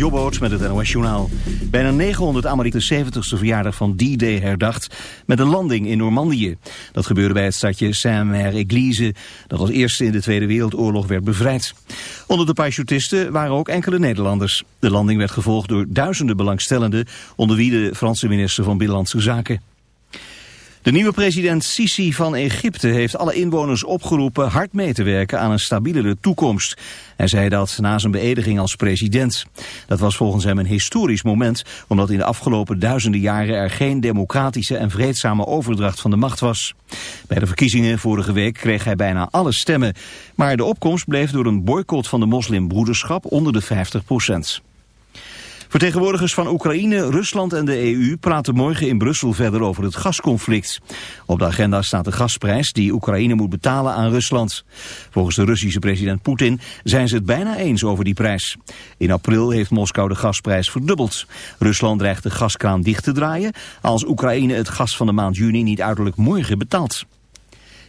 Jobboot met het NOS Journaal. Bijna 900 Amerikanen 70ste verjaardag van D-Day herdacht met een landing in Normandië. Dat gebeurde bij het stadje Saint-Mère-Église, dat als eerste in de Tweede Wereldoorlog werd bevrijd. Onder de parachutisten waren ook enkele Nederlanders. De landing werd gevolgd door duizenden belangstellenden, onder wie de Franse minister van Binnenlandse Zaken. De nieuwe president Sisi van Egypte heeft alle inwoners opgeroepen hard mee te werken aan een stabielere toekomst. Hij zei dat na zijn beëdiging als president. Dat was volgens hem een historisch moment, omdat in de afgelopen duizenden jaren er geen democratische en vreedzame overdracht van de macht was. Bij de verkiezingen vorige week kreeg hij bijna alle stemmen, maar de opkomst bleef door een boycott van de moslimbroederschap onder de 50 procent. Vertegenwoordigers van Oekraïne, Rusland en de EU praten morgen in Brussel verder over het gasconflict. Op de agenda staat de gasprijs die Oekraïne moet betalen aan Rusland. Volgens de Russische president Poetin zijn ze het bijna eens over die prijs. In april heeft Moskou de gasprijs verdubbeld. Rusland dreigt de gaskraan dicht te draaien als Oekraïne het gas van de maand juni niet uiterlijk morgen betaalt.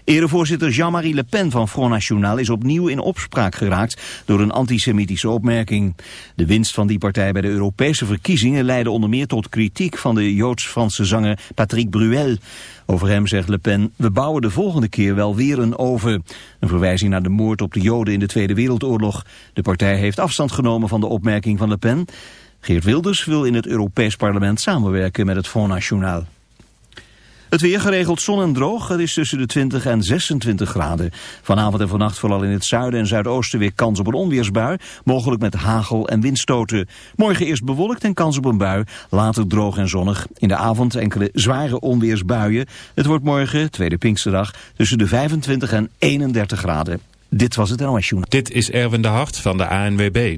Erevoorzitter Jean-Marie Le Pen van Front National is opnieuw in opspraak geraakt door een antisemitische opmerking. De winst van die partij bij de Europese verkiezingen leidde onder meer tot kritiek van de Joods-Franse zanger Patrick Bruel. Over hem zegt Le Pen, we bouwen de volgende keer wel weer een oven. Een verwijzing naar de moord op de Joden in de Tweede Wereldoorlog. De partij heeft afstand genomen van de opmerking van Le Pen. Geert Wilders wil in het Europees Parlement samenwerken met het Front National. Het weer geregeld zon en droog. Het is tussen de 20 en 26 graden. Vanavond en vannacht vooral in het zuiden en zuidoosten weer kans op een onweersbui. Mogelijk met hagel en windstoten. Morgen eerst bewolkt en kans op een bui. Later droog en zonnig. In de avond enkele zware onweersbuien. Het wordt morgen, tweede Pinksterdag, tussen de 25 en 31 graden. Dit was het NOS Dit is Erwin de Hart van de ANWB.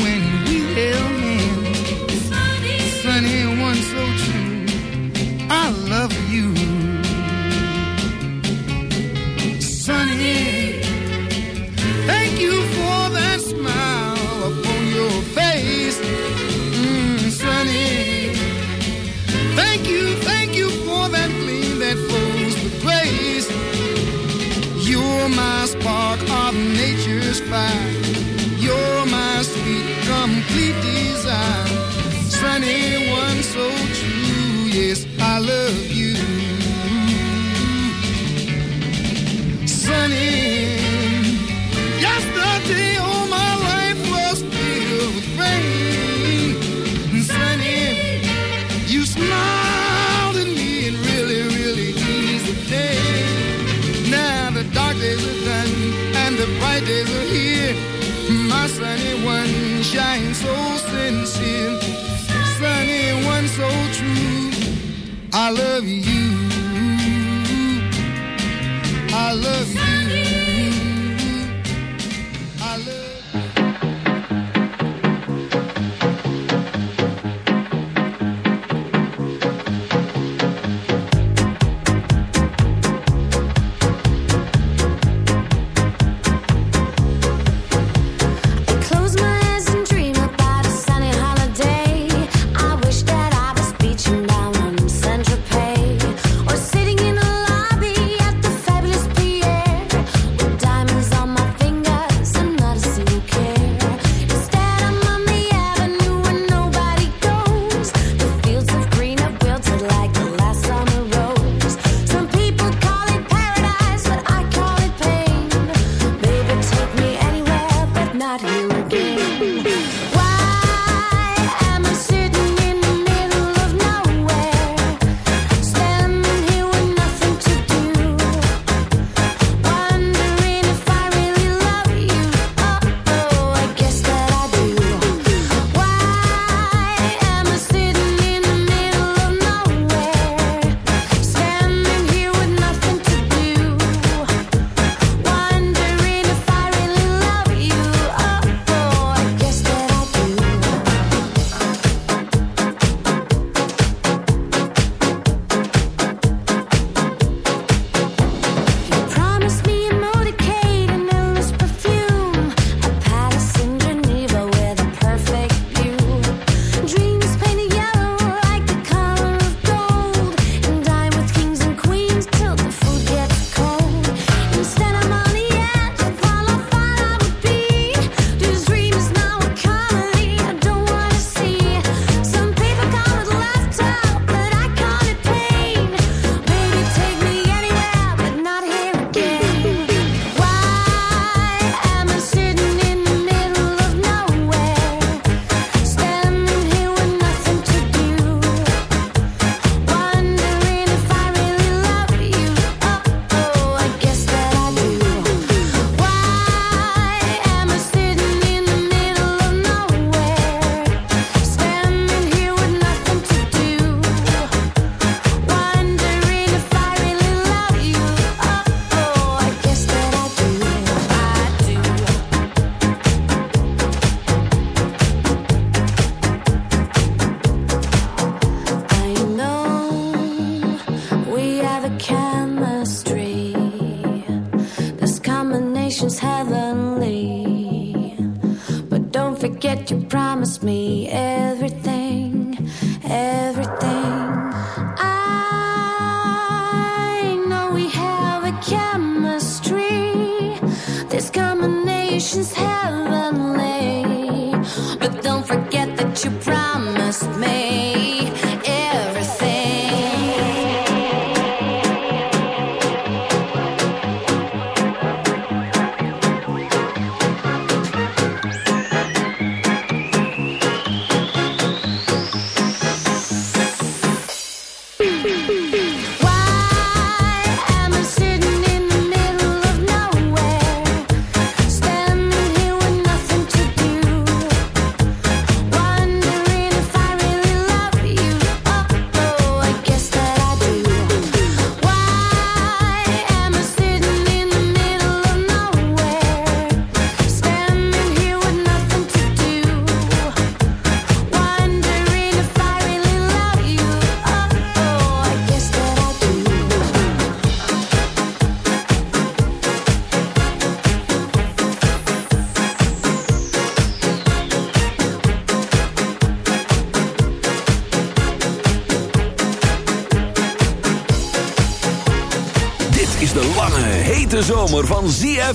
trying, so sincere. Sunny one, so true. I love you.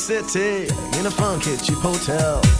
City in a funk cheap hotel.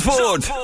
Zandvoort.